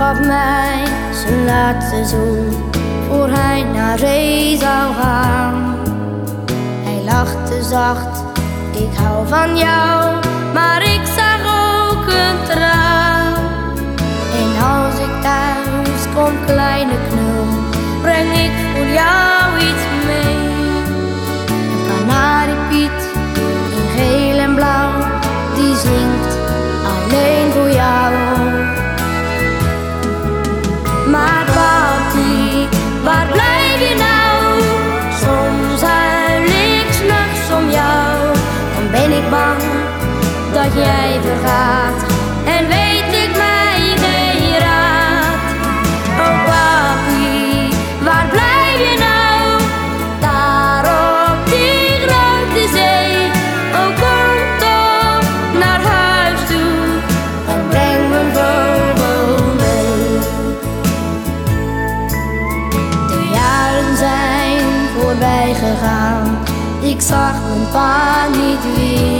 mij zijn laatste zoen voor hij naar zee zou gaan. Hij lachte zacht, ik hou van jou, maar ik zag ook een traan. En als ik thuis kom, kleine knul, dat jij vergaat en weet ik mij geen raad. Oh papi, waar blijf je nou? Daar op die grote zee. Oh kom toch naar huis toe en breng mijn vogel mee. De jaren zijn voorbij gegaan. Ik zag mijn pa niet weer.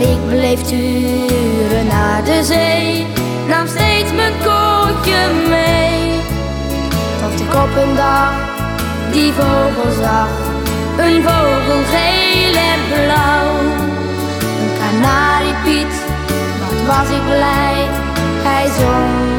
Ik bleef turen naar de zee. Nam steeds mijn kootje mee. Tot ik op een dag die vogel zag. Een vogel geel en blauw. Een kanariepiet, wat was ik blij. Hij zong